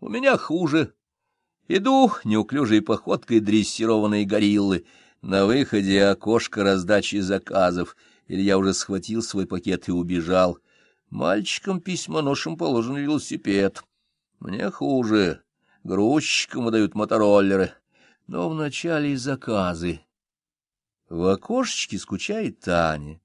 У меня хуже. Иду неуклюжей походкой дрессированной гориллы. На выходе окошко раздачи заказов. Или я уже схватил свой пакет и убежал. Мальчикам письмоношам положен велосипед. Мне хуже. Грузчикам выдают мотороллеры. Но вначале заказы. В окошечке скучает Таня.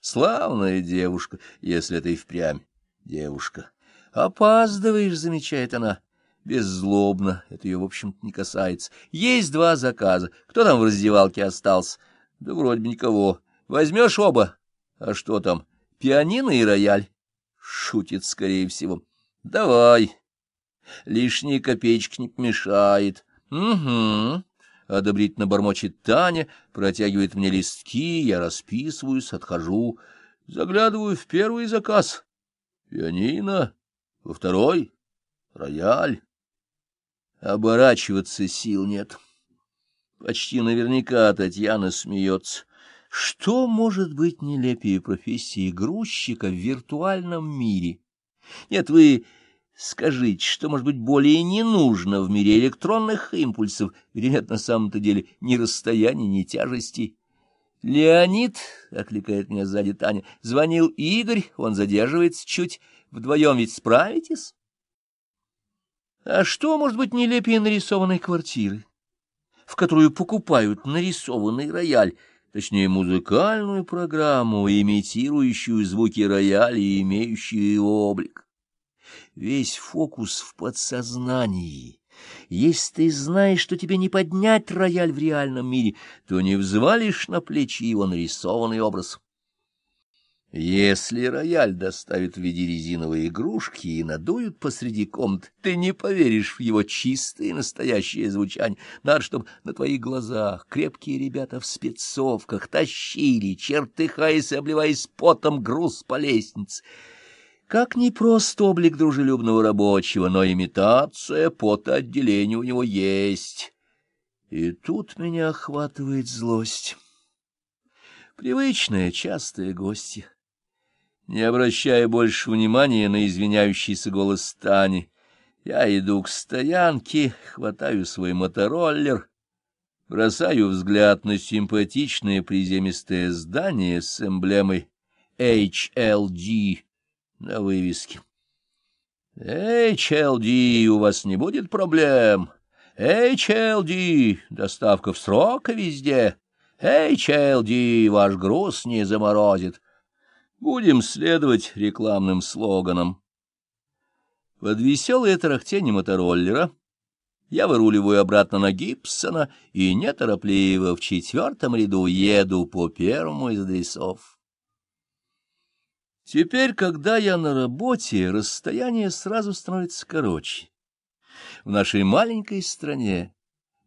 Славная девушка, если это и впрямь девушка. Опаздываешь, замечает она. Беззлобно, это ее, в общем-то, не касается. Есть два заказа. Кто там в раздевалке остался? Да вроде бы никого. Возьмешь оба? А что там? Пианино и рояль? Шутит, скорее всего. Давай. Лишние копеечки не помешает. Угу. Одобрительно бормочет Таня, протягивает мне листки, я расписываюсь, отхожу. Заглядываю в первый заказ. Пианино, во второй — рояль. Оборачиваться сил нет. Почти наверняка Татьяна смеется. Что может быть нелепее профессии грузчика в виртуальном мире? Нет, вы скажите, что может быть более не нужно в мире электронных импульсов, где нет на самом-то деле ни расстояния, ни тяжести. «Леонид», — окликает меня сзади Таня, — «звонил Игорь, он задерживается чуть. Вдвоем ведь справитесь?» А что может быть нелепее нарисованной квартиры, в которую покупают нарисованный рояль, точнее музыкальную программу, имитирующую звуки рояля и имеющую его облик? Весь фокус в подсознании. Если ты знаешь, что тебе не поднять рояль в реальном мире, то не взвалишь на плечи его нарисованный образ. Если рояль доставят в виде резиновой игрушки и надуют посреди комнаты, ты не поверишь в его чистое настоящее звучание. Надо, чтобы на твоих глазах крепкие ребята в спецовках тащили, чертыхаясь и обливаясь потом груз по лестнице. Как не прост облик дружелюбного рабочего, но имитация потоотделения у него есть. И тут меня охватывает злость. Привычная, частая гостья. Не обращая больше внимания на извиняющийся голос Тани, я иду к стоянке, хватаю свой мотороллер, бросаю взгляд на симпатичное приземистое здание с эмблемой HLD на вывеске. HLD, у вас не будет проблем. HLD, доставка в срок везде. HLD, ваш груз не заморозит. Будем следовать рекламным слоганам. Под веселое тарахтение мотороллера я выруливаю обратно на Гибсона и неторопливо в четвертом ряду еду по первому из адресов. Теперь, когда я на работе, расстояние сразу становится короче. В нашей маленькой стране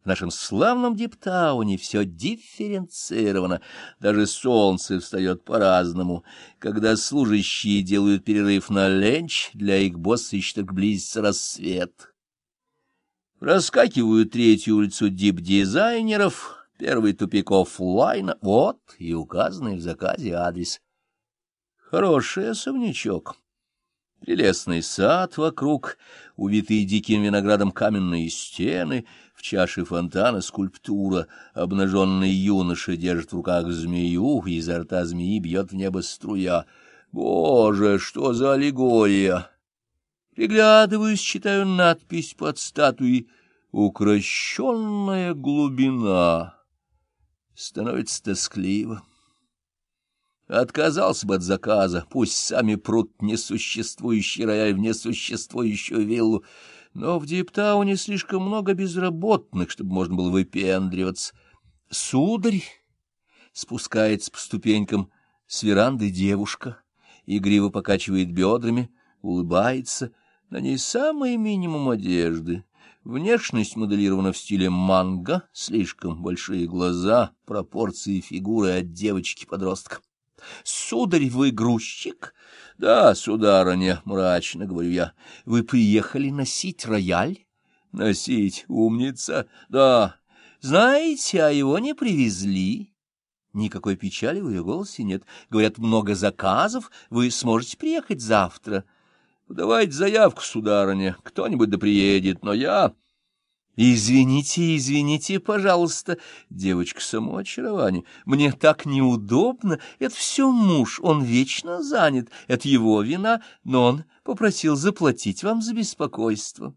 в нашем славном Диптауне все дифференцировано, даже солнце встает по-разному. Когда служащие делают перерыв на ленч, для их босса еще так близится рассвет. Раскакиваю третью улицу дип-дизайнеров, первый тупик оффлайна, вот и указанный в заказе адрес. Хороший особнячок. Прелестный сад вокруг, увитые диким виноградом каменные стены — в чаше фонтана скульптура. Обнаженный юноша держит в руках змею, и изо рта змеи бьет в небо струя. Боже, что за аллегория! Приглядываюсь, читаю надпись под статуей «Укращенная глубина». Становится тоскливо. Отказался бы от заказа, пусть сами прут несуществующий рояль в несуществующую виллу но в Диптауне слишком много безработных, чтобы можно было выпендриваться. Сударь спускается по ступенькам с веранды девушка, игриво покачивает бедрами, улыбается, на ней самый минимум одежды. Внешность моделирована в стиле манго, слишком большие глаза, пропорции фигуры от девочки-подростка. — Сударь, вы грузчик? — Да, сударыня, — мрачно говорю я. — Вы приехали носить рояль? — Носить, умница, да. Знаете, а его не привезли. Никакой печали в ее голосе нет. Говорят, много заказов, вы сможете приехать завтра. Подавайте заявку, сударыня, кто-нибудь да приедет, но я... Извините, извините, пожалуйста, девочка само очарование. Мне так неудобно. Это все муж, он вечно занят. Это его вина, но он попросил заплатить вам за беспокойство.